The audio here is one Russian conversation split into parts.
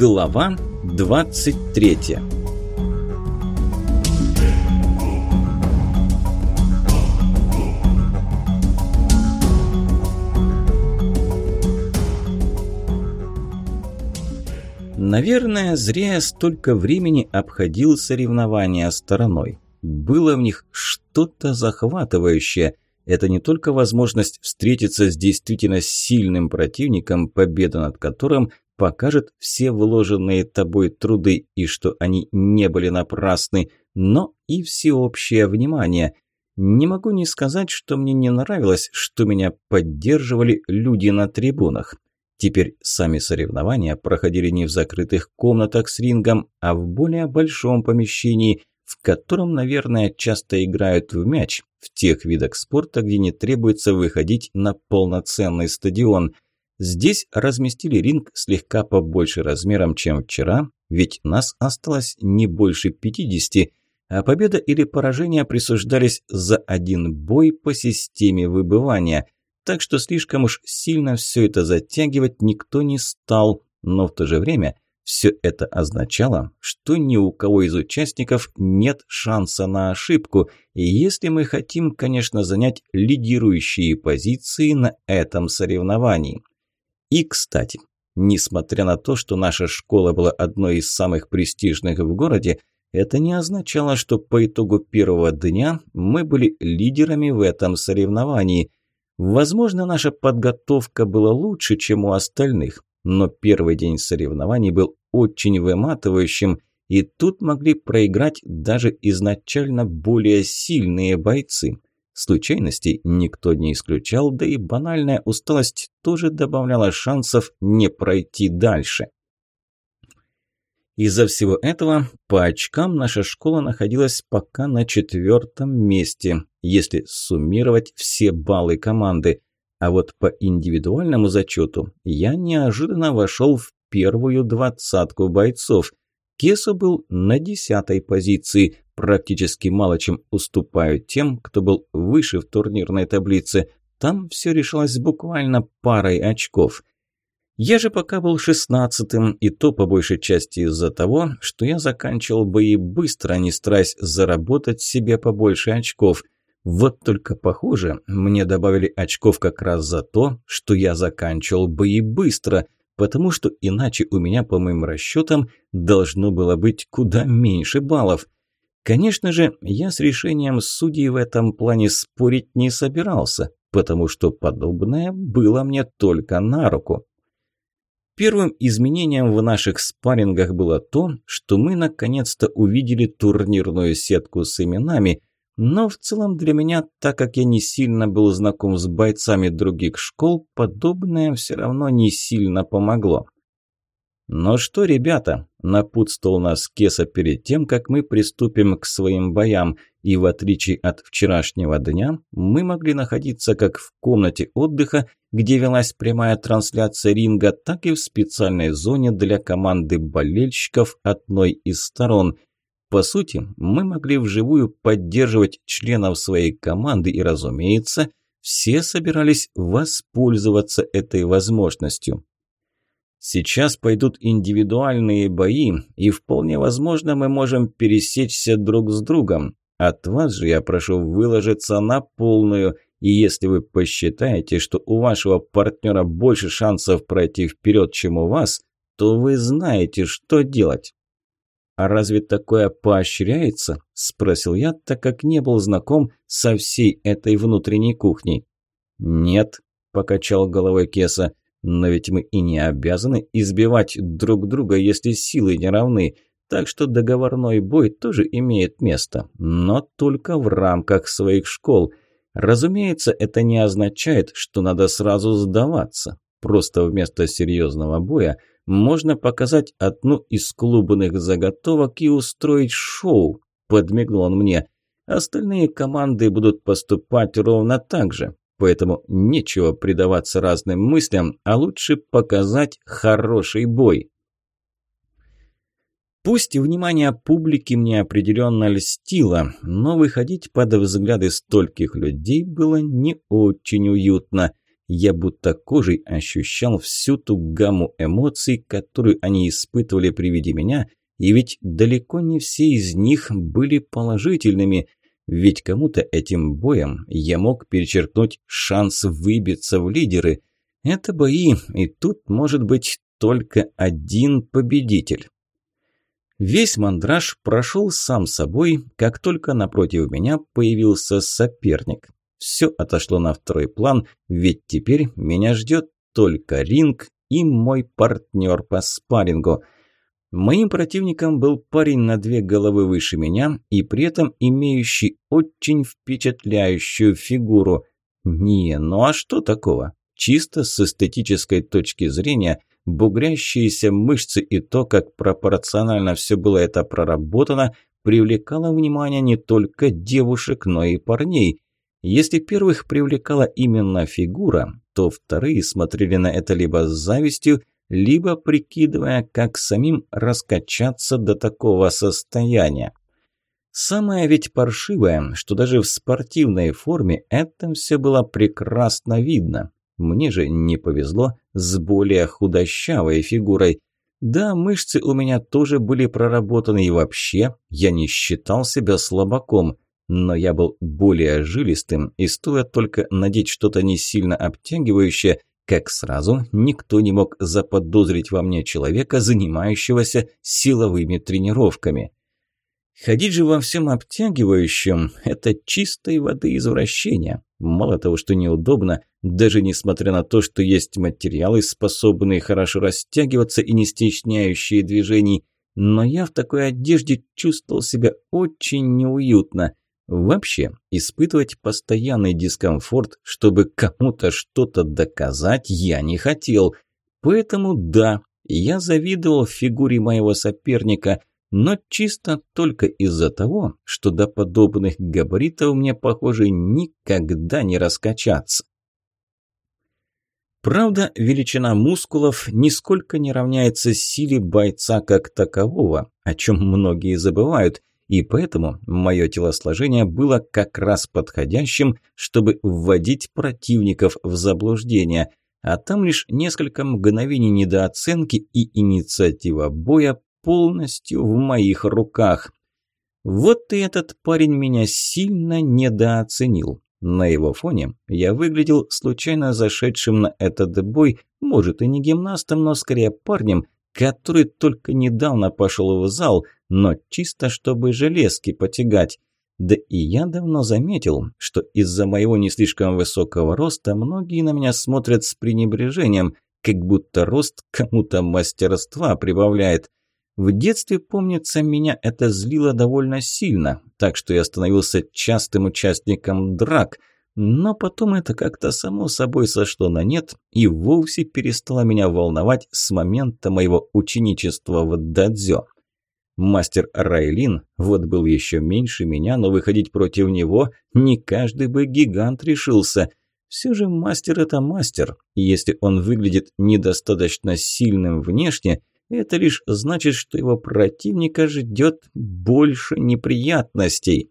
Глава 23 Наверное, зря я столько времени обходил соревнования стороной. Было в них что-то захватывающее. Это не только возможность встретиться с действительно сильным противником, победа над которым покажет все вложенные тобой труды и что они не были напрасны, но и всеобщее внимание. Не могу не сказать, что мне не нравилось, что меня поддерживали люди на трибунах. Теперь сами соревнования проходили не в закрытых комнатах с рингом, а в более большом помещении, в котором, наверное, часто играют в мяч, в тех видах спорта, где не требуется выходить на полноценный стадион – Здесь разместили ринг слегка побольше размером, чем вчера, ведь нас осталось не больше 50, а победа или поражение присуждались за один бой по системе выбывания. Так что слишком уж сильно все это затягивать никто не стал, но в то же время все это означало, что ни у кого из участников нет шанса на ошибку, если мы хотим, конечно, занять лидирующие позиции на этом соревновании. И, кстати, несмотря на то, что наша школа была одной из самых престижных в городе, это не означало, что по итогу первого дня мы были лидерами в этом соревновании. Возможно, наша подготовка была лучше, чем у остальных, но первый день соревнований был очень выматывающим, и тут могли проиграть даже изначально более сильные бойцы – Случайностей никто не исключал, да и банальная усталость тоже добавляла шансов не пройти дальше. Из-за всего этого по очкам наша школа находилась пока на четвертом месте, если суммировать все баллы команды. А вот по индивидуальному зачету я неожиданно вошел в первую двадцатку бойцов. Кесо был на десятой позиции, практически мало чем уступаю тем, кто был выше в турнирной таблице. Там все решалось буквально парой очков. Я же пока был шестнадцатым, и то по большей части из-за того, что я заканчивал бои быстро, не стараясь заработать себе побольше очков. Вот только похоже, мне добавили очков как раз за то, что я заканчивал бои быстро, потому что иначе у меня, по моим расчетам, должно было быть куда меньше баллов – Конечно же, я с решением судей в этом плане спорить не собирался, потому что подобное было мне только на руку. Первым изменением в наших спаррингах было то, что мы наконец-то увидели турнирную сетку с именами, но в целом для меня, так как я не сильно был знаком с бойцами других школ, подобное все равно не сильно помогло. «Ну что, ребята?» – напутствовал нас Кеса перед тем, как мы приступим к своим боям, и в отличие от вчерашнего дня, мы могли находиться как в комнате отдыха, где велась прямая трансляция ринга, так и в специальной зоне для команды болельщиков одной из сторон. По сути, мы могли вживую поддерживать членов своей команды и, разумеется, все собирались воспользоваться этой возможностью. Сейчас пойдут индивидуальные бои, и вполне возможно мы можем пересечься друг с другом. От вас же я прошу выложиться на полную, и если вы посчитаете, что у вашего партнера больше шансов пройти вперед, чем у вас, то вы знаете, что делать. «А разве такое поощряется?» – спросил я, так как не был знаком со всей этой внутренней кухней. «Нет», – покачал головой Кеса, но ведь мы и не обязаны избивать друг друга, если силы не равны. Так что договорной бой тоже имеет место, но только в рамках своих школ. Разумеется, это не означает, что надо сразу сдаваться. Просто вместо серьезного боя можно показать одну из клубных заготовок и устроить шоу, подмигнул он мне. Остальные команды будут поступать ровно так же. Поэтому нечего предаваться разным мыслям, а лучше показать хороший бой. Пусть внимание публики мне определенно льстило, но выходить под взгляды стольких людей было не очень уютно. Я будто кожей ощущал всю ту гамму эмоций, которую они испытывали при виде меня, и ведь далеко не все из них были положительными, ведь кому-то этим боем я мог перечеркнуть шанс выбиться в лидеры. Это бои, и тут может быть только один победитель. Весь мандраж прошел сам собой, как только напротив меня появился соперник. Все отошло на второй план, ведь теперь меня ждет только ринг и мой партнер по спаррингу. Моим противником был парень на две головы выше меня и при этом имеющий очень впечатляющую фигуру. Не, ну а что такого? Чисто с эстетической точки зрения – бугрящиеся мышцы и то, как пропорционально все было это проработано, привлекало внимание не только девушек, но и парней. Если первых привлекала именно фигура, то вторые смотрели на это либо с завистью, либо прикидывая, как самим раскачаться до такого состояния. Самое ведь паршивое, что даже в спортивной форме это все было прекрасно видно. Мне же не повезло с более худощавой фигурой. Да, мышцы у меня тоже были проработаны, и вообще я не считал себя слабаком, но я был более жилистым, и стоит только надеть что-то не сильно обтягивающее, как сразу никто не мог заподозрить во мне человека, занимающегося силовыми тренировками. Ходить же во всем обтягивающем – это чистой воды извращение. Мало того, что неудобно, даже несмотря на то, что есть материалы, способные хорошо растягиваться и не стесняющие движений, но я в такой одежде чувствовал себя очень неуютно. Вообще, испытывать постоянный дискомфорт, чтобы кому-то что-то доказать, я не хотел. Поэтому да, я завидовал фигуре моего соперника – но чисто только из-за того, что до подобных габаритов мне, похоже, никогда не раскачаться. Правда, величина мускулов нисколько не равняется силе бойца как такового, о чем многие забывают, и поэтому мое телосложение было как раз подходящим, чтобы вводить противников в заблуждение, а там лишь несколько мгновений недооценки и инициатива боя полностью в моих руках. Вот и этот парень меня сильно недооценил. На его фоне я выглядел случайно зашедшим на этот бой, может и не гимнастом, но скорее парнем, который только недавно пошел в зал, но чисто чтобы железки потягать. Да и я давно заметил, что из-за моего не слишком высокого роста многие на меня смотрят с пренебрежением, как будто рост кому-то мастерства прибавляет. В детстве, помнится, меня это злило довольно сильно, так что я становился частым участником драк, но потом это как-то само собой сошло на нет и вовсе перестало меня волновать с момента моего ученичества в дадзё. Мастер Райлин вот был еще меньше меня, но выходить против него не каждый бы гигант решился. Все же мастер – это мастер, и если он выглядит недостаточно сильным внешне – это лишь значит, что его противника ждет больше неприятностей.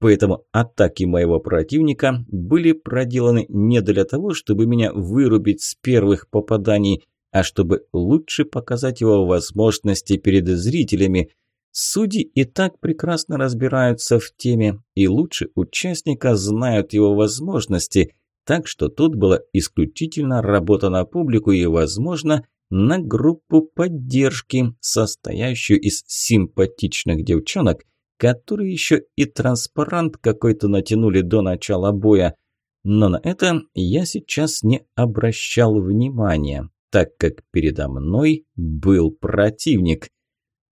Поэтому атаки моего противника были проделаны не для того, чтобы меня вырубить с первых попаданий, а чтобы лучше показать его возможности перед зрителями. Судьи и так прекрасно разбираются в теме, и лучше участника знают его возможности, так что тут была исключительно работа на публику и, возможно, на группу поддержки, состоящую из симпатичных девчонок, которые еще и транспарант какой-то натянули до начала боя. Но на это я сейчас не обращал внимания, так как передо мной был противник.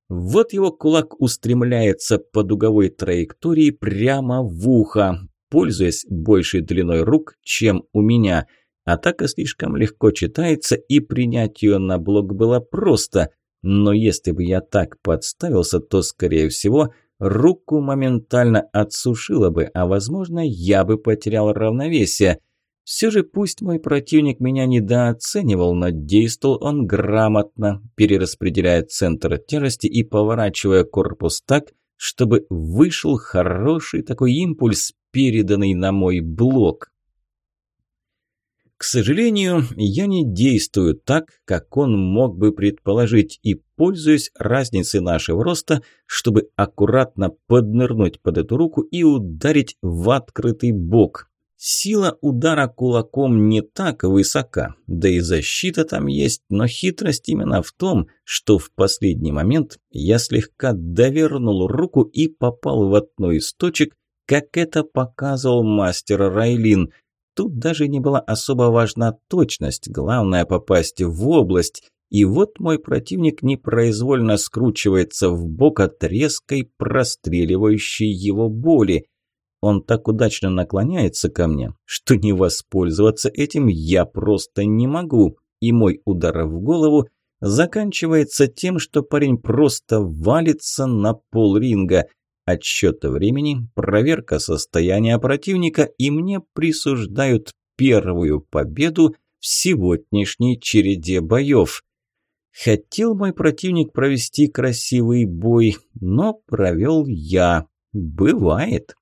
Вот его кулак устремляется по дуговой траектории прямо в ухо, пользуясь большей длиной рук, чем у меня – Атака слишком легко читается, и принять ее на блок было просто. Но если бы я так подставился, то, скорее всего, руку моментально отсушило бы, а, возможно, я бы потерял равновесие. Все же пусть мой противник меня недооценивал, но действовал он грамотно, перераспределяя центр тяжести и поворачивая корпус так, чтобы вышел хороший такой импульс, переданный на мой блок. К сожалению, я не действую так, как он мог бы предположить, и пользуюсь разницей нашего роста, чтобы аккуратно поднырнуть под эту руку и ударить в открытый бок. Сила удара кулаком не так высока, да и защита там есть, но хитрость именно в том, что в последний момент я слегка довернул руку и попал в одну из точек, как это показывал мастер Райлин – Тут даже не была особо важна точность, главное попасть в область. И вот мой противник непроизвольно скручивается в бок от резкой простреливающей его боли. Он так удачно наклоняется ко мне, что не воспользоваться этим я просто не могу. И мой удар в голову заканчивается тем, что парень просто валится на пол ринга. Отсчет времени, проверка состояния противника, и мне присуждают первую победу в сегодняшней череде боев. Хотел мой противник провести красивый бой, но провел я. Бывает.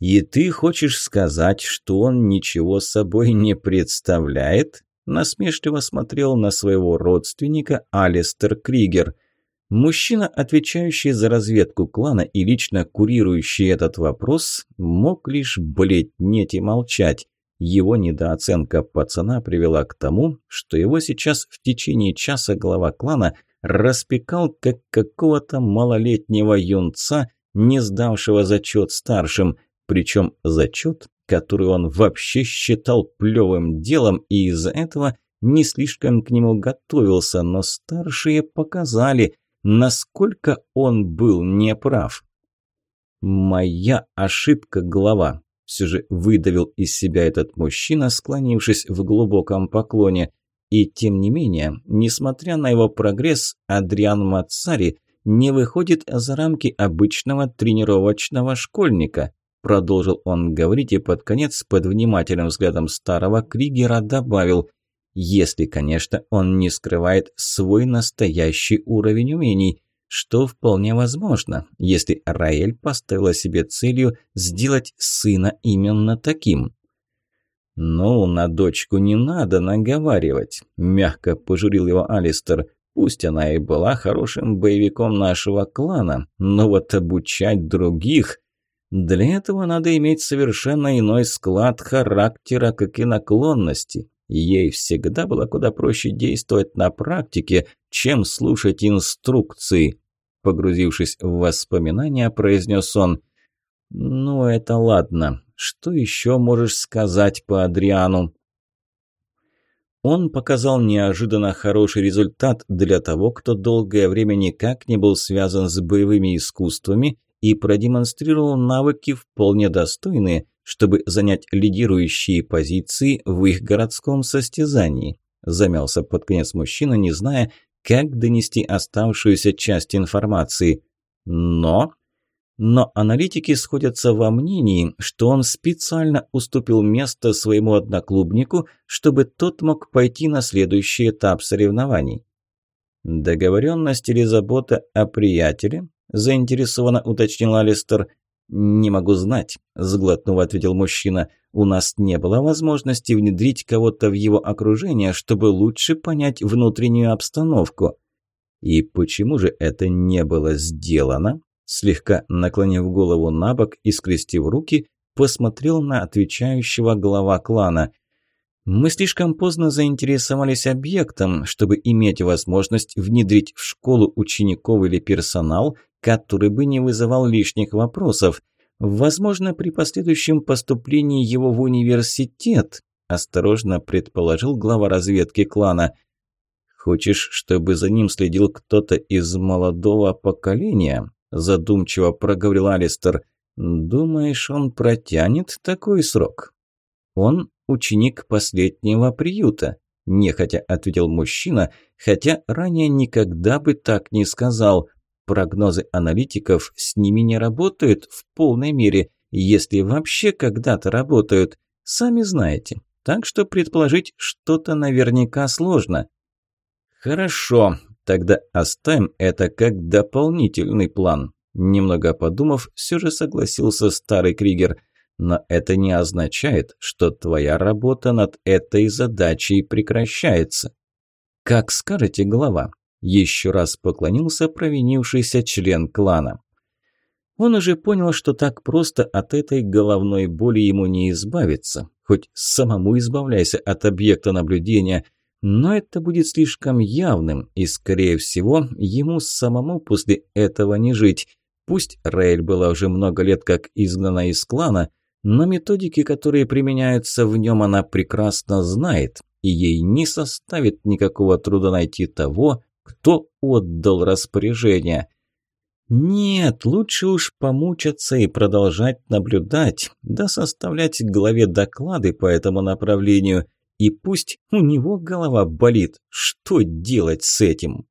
«И ты хочешь сказать, что он ничего собой не представляет?» Насмешливо смотрел на своего родственника Алистер Кригер – Мужчина, отвечающий за разведку клана и лично курирующий этот вопрос, мог лишь бледнеть и молчать. Его недооценка пацана привела к тому, что его сейчас в течение часа глава клана распекал как какого-то малолетнего юнца, не сдавшего зачет старшим, причем зачет, который он вообще считал плевым делом и из-за этого не слишком к нему готовился, но старшие показали – насколько он был неправ. «Моя ошибка, глава», – все же выдавил из себя этот мужчина, склонившись в глубоком поклоне. И тем не менее, несмотря на его прогресс, Адриан Мацари не выходит за рамки обычного тренировочного школьника. Продолжил он говорить и под конец под внимательным взглядом старого Кригера добавил если, конечно, он не скрывает свой настоящий уровень умений, что вполне возможно, если Раэль поставила себе целью сделать сына именно таким. «Ну, на дочку не надо наговаривать», – мягко пожурил его Алистер. «Пусть она и была хорошим боевиком нашего клана, но вот обучать других...» Для этого надо иметь совершенно иной склад характера, как и наклонности. Ей всегда было куда проще действовать на практике, чем слушать инструкции. Погрузившись в воспоминания, произнес он. «Ну, это ладно. Что еще можешь сказать по Адриану?» Он показал неожиданно хороший результат для того, кто долгое время никак не был связан с боевыми искусствами и продемонстрировал навыки вполне достойные, чтобы занять лидирующие позиции в их городском состязании. Замялся под конец мужчина, не зная, как донести оставшуюся часть информации. Но... Но аналитики сходятся во мнении, что он специально уступил место своему одноклубнику, чтобы тот мог пойти на следующий этап соревнований. Договоренность или забота о приятеле? заинтересованно уточнил Алистер. «Не могу знать», – сглотнув, ответил мужчина. «У нас не было возможности внедрить кого-то в его окружение, чтобы лучше понять внутреннюю обстановку». «И почему же это не было сделано?» Слегка наклонив голову на бок и скрестив руки, посмотрел на отвечающего глава клана. «Мы слишком поздно заинтересовались объектом, чтобы иметь возможность внедрить в школу учеников или персонал, который бы не вызывал лишних вопросов. Возможно, при последующем поступлении его в университет, осторожно предположил глава разведки клана. «Хочешь, чтобы за ним следил кто-то из молодого поколения?» задумчиво проговорил Алистер. «Думаешь, он протянет такой срок?» «Он ученик последнего приюта», – нехотя ответил мужчина, хотя ранее никогда бы так не сказал. Прогнозы аналитиков с ними не работают в полной мере, если вообще когда-то работают. Сами знаете. Так что предположить что-то наверняка сложно. Хорошо, тогда оставим это как дополнительный план. Немного подумав, все же согласился старый Кригер. Но это не означает, что твоя работа над этой задачей прекращается. Как скажете, глава? Еще раз поклонился провинившийся член клана. Он уже понял, что так просто от этой головной боли ему не избавиться. Хоть самому избавляйся от объекта наблюдения, но это будет слишком явным, и, скорее всего, ему самому после этого не жить. Пусть Рейль была уже много лет как изгнана из клана, но методики, которые применяются в нем, она прекрасно знает, и ей не составит никакого труда найти того, кто отдал распоряжение. Нет, лучше уж помучаться и продолжать наблюдать, да составлять главе доклады по этому направлению. И пусть у него голова болит, что делать с этим?